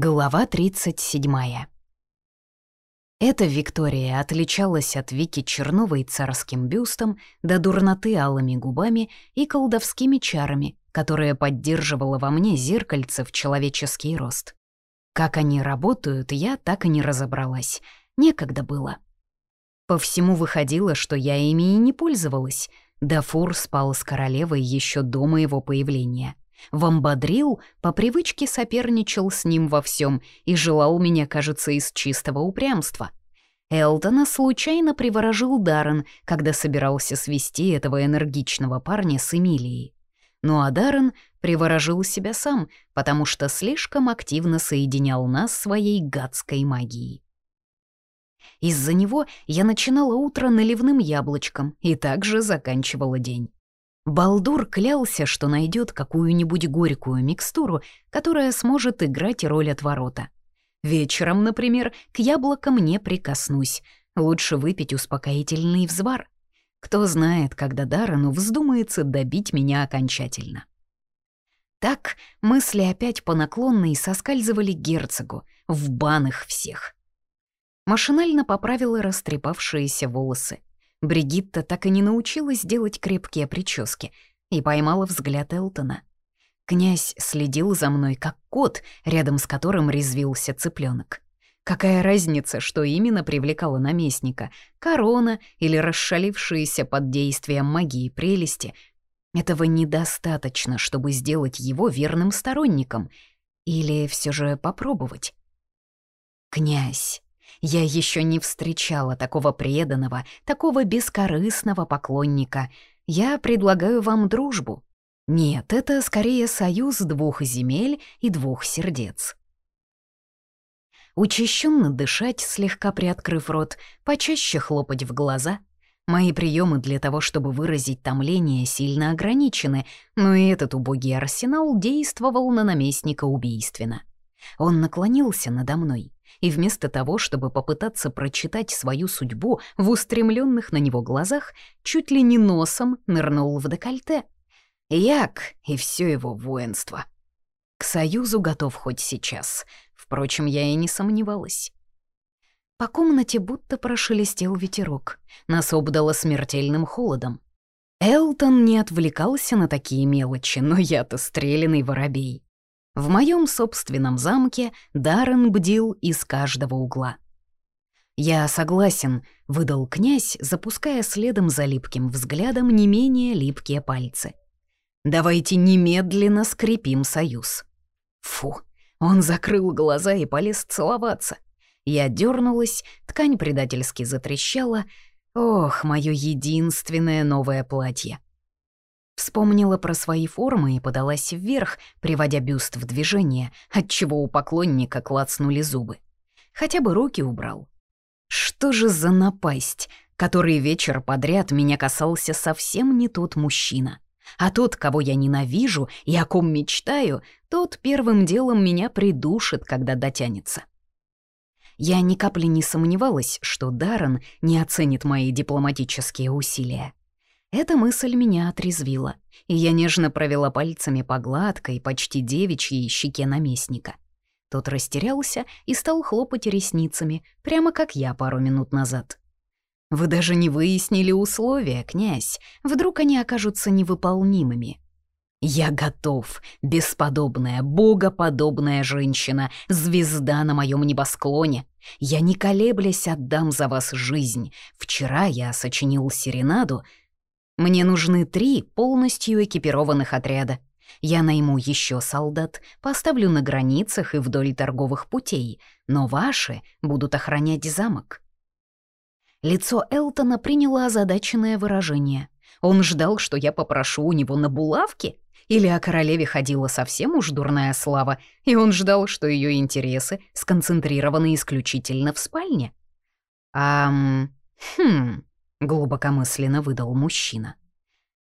Глава 37. Эта Виктория отличалась от Вики Черновой царским бюстом до дурноты алыми губами и колдовскими чарами, которые поддерживала во мне зеркальце в человеческий рост. Как они работают, я так и не разобралась. Некогда было. По всему выходило, что я ими и не пользовалась. Дафур спал с королевой еще до моего появления — Вамбадрил по привычке соперничал с ним во всем и желал меня, кажется, из чистого упрямства. Элтона случайно приворожил Даррен, когда собирался свести этого энергичного парня с Эмилией. Ну а Даррен приворожил себя сам, потому что слишком активно соединял нас своей гадской магией. Из-за него я начинала утро наливным яблочком и также заканчивала день. Балдур клялся, что найдет какую-нибудь горькую микстуру, которая сможет играть роль отворота. Вечером, например, к яблокам не прикоснусь. Лучше выпить успокоительный взвар. Кто знает, когда Дарану вздумается добить меня окончательно. Так мысли опять по наклонной соскальзывали к герцогу, в бан их всех. Машинально поправила растрепавшиеся волосы. Бригитта так и не научилась делать крепкие прически и поймала взгляд Элтона. Князь следил за мной, как кот, рядом с которым резвился цыпленок. Какая разница, что именно привлекало наместника — корона или расшалившиеся под действием магии прелести? Этого недостаточно, чтобы сделать его верным сторонником. Или все же попробовать? «Князь», я еще не встречала такого преданного, такого бескорыстного поклонника. Я предлагаю вам дружбу. Нет, это скорее союз двух земель и двух сердец. Учащенно дышать, слегка приоткрыв рот, почаще хлопать в глаза. Мои приемы для того, чтобы выразить томление, сильно ограничены, но и этот убогий арсенал действовал на наместника убийственно. Он наклонился надо мной и вместо того, чтобы попытаться прочитать свою судьбу в устремленных на него глазах, чуть ли не носом нырнул в декольте. Як и все его воинство. К союзу готов хоть сейчас. Впрочем, я и не сомневалась. По комнате будто прошелестел ветерок. Нас обдало смертельным холодом. Элтон не отвлекался на такие мелочи, но я-то стрелянный воробей. В моем собственном замке Даррен бдил из каждого угла. «Я согласен», — выдал князь, запуская следом за липким взглядом не менее липкие пальцы. «Давайте немедленно скрепим союз». Фу, он закрыл глаза и полез целоваться. Я дернулась, ткань предательски затрещала. Ох, мое единственное новое платье. Вспомнила про свои формы и подалась вверх, приводя бюст в движение, отчего у поклонника клацнули зубы. Хотя бы руки убрал. Что же за напасть, который вечер подряд меня касался совсем не тот мужчина. А тот, кого я ненавижу и о ком мечтаю, тот первым делом меня придушит, когда дотянется. Я ни капли не сомневалась, что Даррен не оценит мои дипломатические усилия. Эта мысль меня отрезвила, и я нежно провела пальцами по гладкой, почти девичьей щеке наместника. Тот растерялся и стал хлопать ресницами, прямо как я пару минут назад. «Вы даже не выяснили условия, князь. Вдруг они окажутся невыполнимыми?» «Я готов, бесподобная, богоподобная женщина, звезда на моем небосклоне. Я не колеблясь отдам за вас жизнь. Вчера я сочинил серенаду, мне нужны три полностью экипированных отряда. Я найму еще солдат, поставлю на границах и вдоль торговых путей, но ваши будут охранять замок». Лицо Элтона приняло озадаченное выражение. Он ждал, что я попрошу у него на булавки? Или о королеве ходила совсем уж дурная слава, и он ждал, что ее интересы сконцентрированы исключительно в спальне? Ам... Хм... — глубокомысленно выдал мужчина.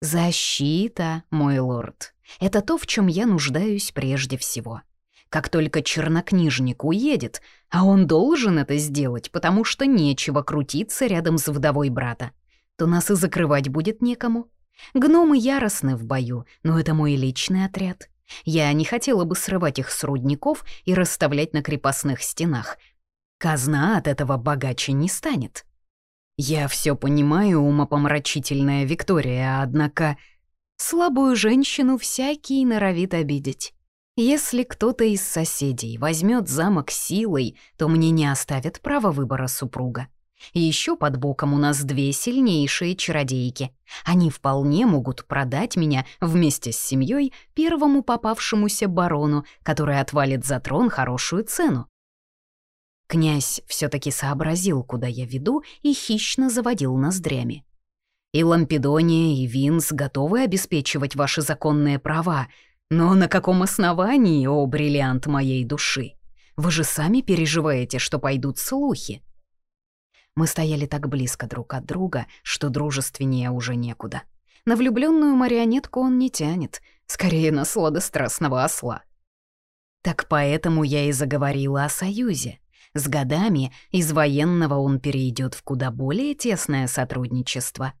«Защита, мой лорд, это то, в чем я нуждаюсь прежде всего. Как только чернокнижник уедет, а он должен это сделать, потому что нечего крутиться рядом с вдовой брата, то нас и закрывать будет некому. Гномы яростны в бою, но это мой личный отряд. Я не хотела бы срывать их с рудников и расставлять на крепостных стенах. Казна от этого богаче не станет. Я все понимаю, умопомрачительная Виктория, однако слабую женщину всякий норовит обидеть. Если кто-то из соседей возьмет замок силой, то мне не оставят права выбора супруга. Еще под боком у нас две сильнейшие чародейки. Они вполне могут продать меня вместе с семьей первому попавшемуся барону, который отвалит за трон хорошую цену. Князь все таки сообразил, куда я веду, и хищно заводил ноздрями. И Лампедония, и Винс готовы обеспечивать ваши законные права, но на каком основании, о бриллиант моей души? Вы же сами переживаете, что пойдут слухи. Мы стояли так близко друг от друга, что дружественнее уже некуда. На влюбленную марионетку он не тянет, скорее на сладострастного осла. Так поэтому я и заговорила о союзе. С годами из военного он перейдет в куда более тесное сотрудничество.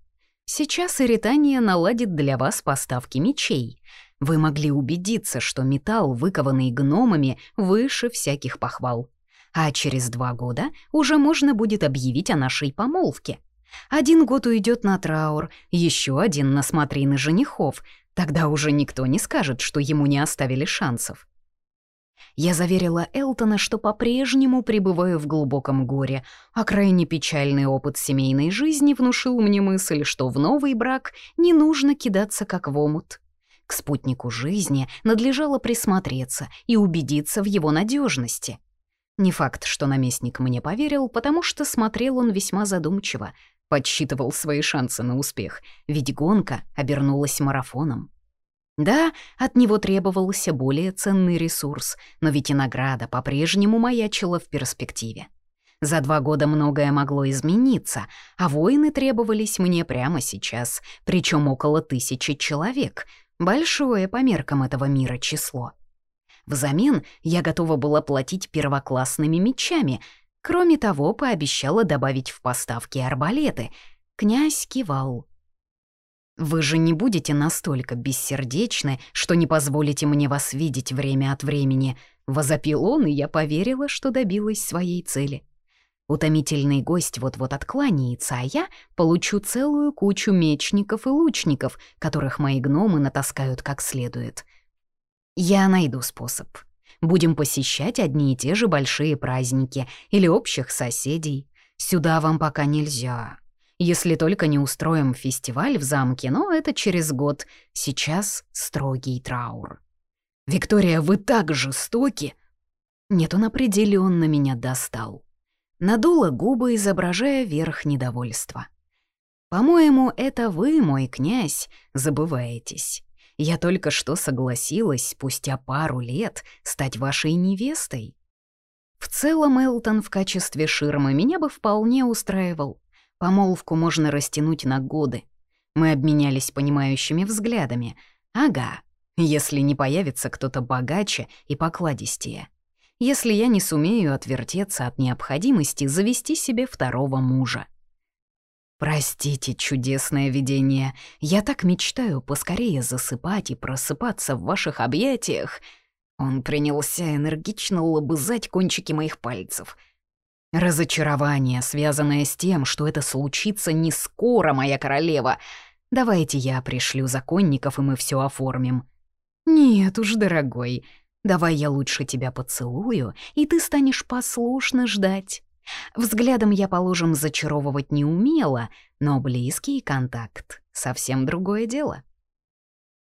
Сейчас Иритания наладит для вас поставки мечей — вы могли убедиться, что металл, выкованный гномами, выше всяких похвал. А через два года уже можно будет объявить о нашей помолвке. Один год уйдет на траур, еще один на смотрины женихов. Тогда уже никто не скажет, что ему не оставили шансов. Я заверила Элтона, что по-прежнему пребываю в глубоком горе, а крайне печальный опыт семейной жизни внушил мне мысль, что в новый брак не нужно кидаться как в омут. К спутнику жизни надлежало присмотреться и убедиться в его надежности. Не факт, что наместник мне поверил, потому что смотрел он весьма задумчиво, подсчитывал свои шансы на успех, ведь гонка обернулась марафоном. Да, от него требовался более ценный ресурс, но ведь и награда по-прежнему маячила в перспективе. За два года многое могло измениться, а воины требовались мне прямо сейчас, причем около тысячи человек, Большое по меркам этого мира число. Взамен я готова была платить первоклассными мечами. Кроме того, пообещала добавить в поставки арбалеты. Князь кивал. «Вы же не будете настолько бессердечны, что не позволите мне вас видеть время от времени», — возопил он, и я поверила, что добилась своей цели. Утомительный гость вот-вот откланяется, а я получу целую кучу мечников и лучников, которых мои гномы натаскают как следует. Я найду способ. Будем посещать одни и те же большие праздники или общих соседей. Сюда вам пока нельзя. Если только не устроим фестиваль в замке, но это через год. Сейчас строгий траур. «Виктория, вы так жестоки!» Нет, он определенно меня достал надула губы, изображая верх недовольства. «По-моему, это вы, мой князь, забываетесь. Я только что согласилась спустя пару лет стать вашей невестой. В целом, Элтон в качестве ширмы меня бы вполне устраивал. Помолвку можно растянуть на годы. Мы обменялись понимающими взглядами. Ага, если не появится кто-то богаче и покладистее если я не сумею отвертеться от необходимости завести себе второго мужа. Простите, чудесное видение, я так мечтаю поскорее засыпать и просыпаться в ваших объятиях. Он принялся энергично лобызать кончики моих пальцев. Разочарование, связанное с тем, что это случится не скоро, моя королева. Давайте я пришлю законников, и мы все оформим. Нет уж, дорогой, Давай я лучше тебя поцелую, и ты станешь послушно ждать. Взглядом я, положим, зачаровывать не умела, но близкий контакт — совсем другое дело.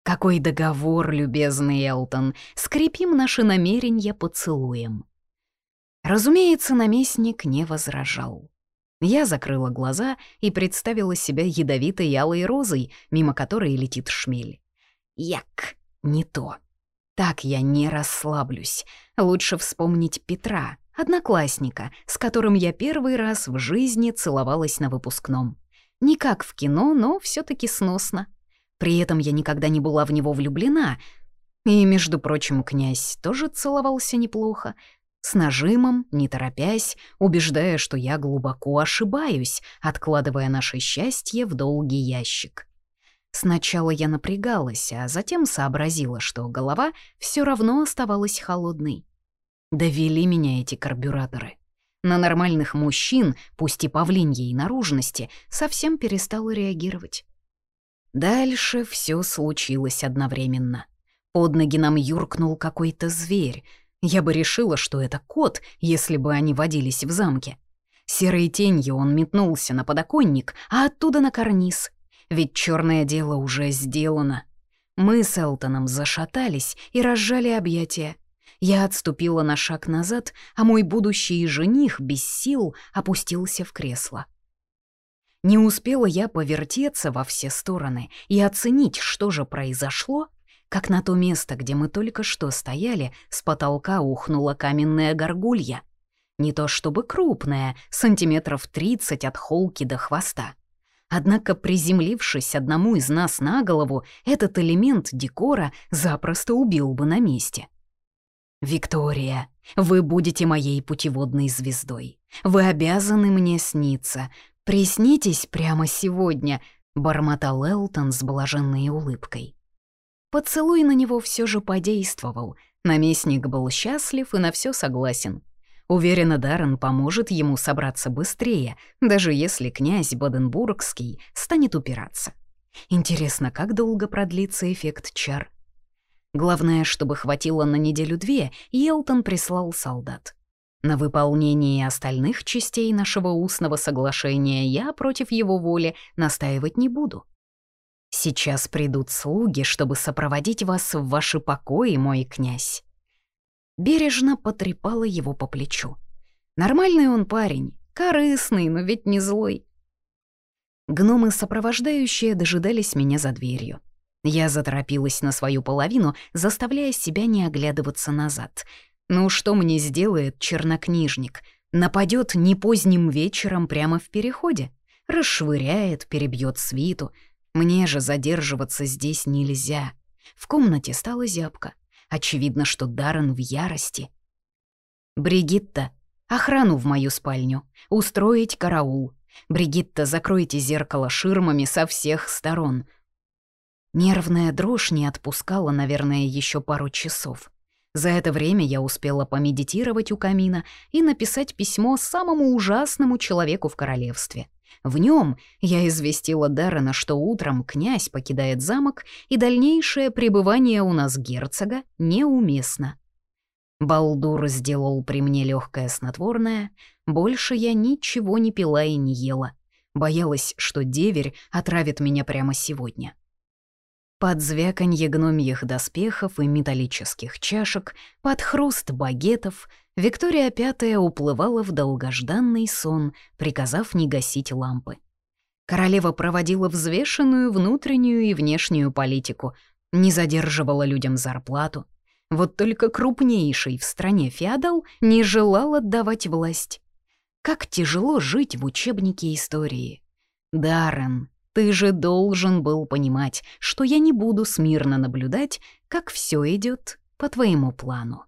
Какой договор, любезный Элтон, скрепим наши намерения поцелуем. Разумеется, наместник не возражал. Я закрыла глаза и представила себя ядовитой алой розой, мимо которой летит шмель. Як, не то. Так я не расслаблюсь. Лучше вспомнить Петра, одноклассника, с которым я первый раз в жизни целовалась на выпускном. Не как в кино, но все таки сносно. При этом я никогда не была в него влюблена. И, между прочим, князь тоже целовался неплохо. С нажимом, не торопясь, убеждая, что я глубоко ошибаюсь, откладывая наше счастье в долгий ящик. Сначала я напрягалась, а затем сообразила, что голова все равно оставалась холодной. Довели меня эти карбюраторы. На нормальных мужчин, пусть и павлиньей наружности, совсем перестала реагировать. Дальше все случилось одновременно. Под ноги нам юркнул какой-то зверь. Я бы решила, что это кот, если бы они водились в замке. Серой тенью он метнулся на подоконник, а оттуда на карниз. Ведь черное дело уже сделано. Мы с Элтоном зашатались и разжали объятия. Я отступила на шаг назад, а мой будущий жених без сил опустился в кресло. Не успела я повертеться во все стороны и оценить, что же произошло, как на то место, где мы только что стояли, с потолка ухнула каменная горгулья. Не то чтобы крупная, сантиметров 30 от холки до хвоста. Однако, приземлившись одному из нас на голову, этот элемент декора запросто убил бы на месте. «Виктория, вы будете моей путеводной звездой. Вы обязаны мне сниться. Приснитесь прямо сегодня», — бормотал Элтон с блаженной улыбкой. Поцелуй на него все же подействовал. Наместник был счастлив и на все согласен. Уверена, Даррен поможет ему собраться быстрее, даже если князь Боденбургский станет упираться. Интересно, как долго продлится эффект чар? Главное, чтобы хватило на неделю-две, и Элтон прислал солдат. На выполнении остальных частей нашего устного соглашения я против его воли настаивать не буду. Сейчас придут слуги, чтобы сопроводить вас в ваши покои, мой князь. Бережно потрепала его по плечу. Нормальный он парень, корыстный, но ведь не злой. Гномы, сопровождающие, дожидались меня за дверью. Я заторопилась на свою половину, заставляя себя не оглядываться назад. Ну что мне сделает чернокнижник? Нападет не поздним вечером прямо в переходе? Расшвыряет, перебьет свиту. Мне же задерживаться здесь нельзя. В комнате стало зябко. Очевидно, что Даррен в ярости. «Бригитта, охрану в мою спальню. Устроить караул. Бригитта, закройте зеркало ширмами со всех сторон. Нервная дрожь не отпускала, наверное, еще пару часов. За это время я успела помедитировать у камина и написать письмо самому ужасному человеку в королевстве. В нем я известила Даррена, что утром князь покидает замок, и дальнейшее пребывание у нас герцога неуместно. Балдур сделал при мне легкое снотворное, больше я ничего не пила и не ела. Боялась, что деверь отравит меня прямо сегодня. Под звяканье гномьих доспехов и металлических чашек, под хруст багетов, Виктория Пятая уплывала в долгожданный сон, приказав не гасить лампы. Королева проводила взвешенную внутреннюю и внешнюю политику, не задерживала людям зарплату. Вот только крупнейший в стране феодал не желал отдавать власть. Как тяжело жить в учебнике истории. Даррен, ты же должен был понимать, что я не буду смирно наблюдать, как все идет по твоему плану.